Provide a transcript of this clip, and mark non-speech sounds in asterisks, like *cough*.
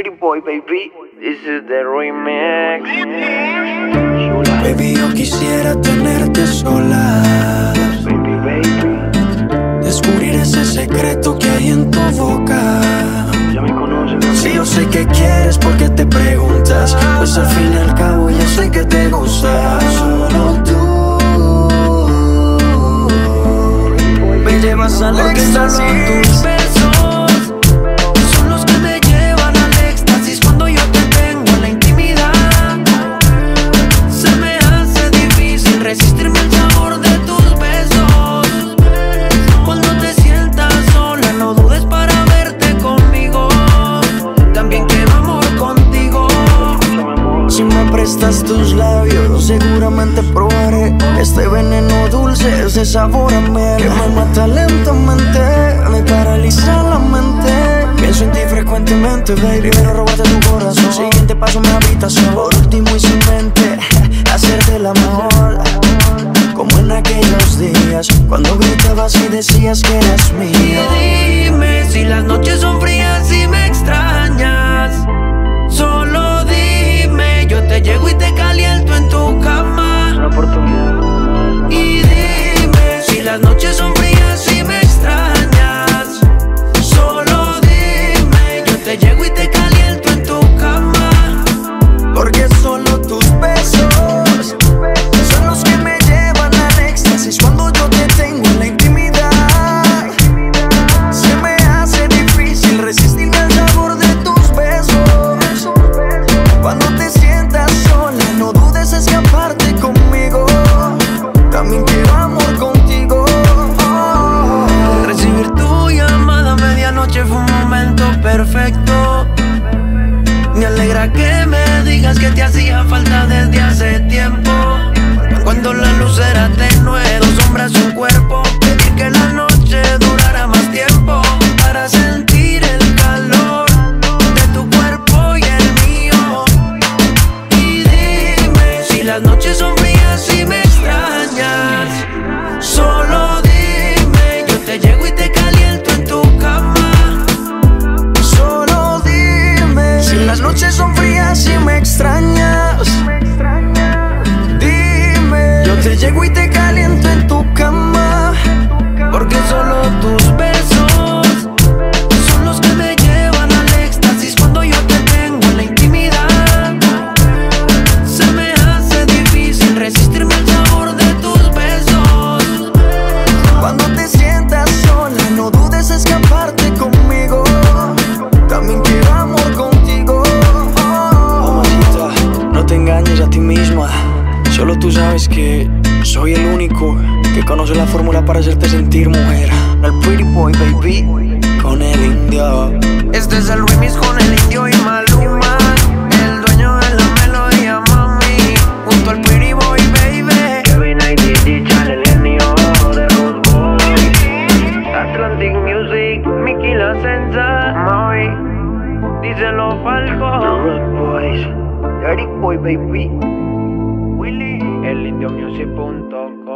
pretty boy, baby. This is the remix. Baby, yo quisiera tenerte sola. Baby, baby. Descubrir ese secreto que hay en tu boca. Ya me conoces. Si yo sé que quieres, porque te preguntas? Pues al fin y al cabo, yo sé que te gusta. Solo tú. Me llevas al éxtasis. Probaré este veneno dulce, ese sabor a miel que me mata lentamente, me paraliza la mente. Pienso en ti frecuentemente, baby. Primero robarte tu corazón. Siguiente paso, mi habitación. Por último y sin mente, *laughs* hacerte el amor. Como en aquellos días, cuando gritabas y decías que eras Y mía. dime si las noches son frías y me extrañas. Y me extrañas. Solo dime, yo te llego y te caliento en tu cama. Solo dime si las noches son frías y me extrañas. Dime, yo te llego y te Solo tú sabes que soy el único que conoce la fórmula para hacerte sentir mujer. El pretty boy, baby. Con el indio. Este es el remix con el indio y Maluma. El dueño de la melodía, mami. Junto al Pretty Boy, baby. Kevin IDD, Chale, el genio de Rude Boy. Atlantic Music, Mickey La Senza. Moy. Díselo Falco. The Rude Boys. Dirty Boy, baby. Willy. El indiomusic.com.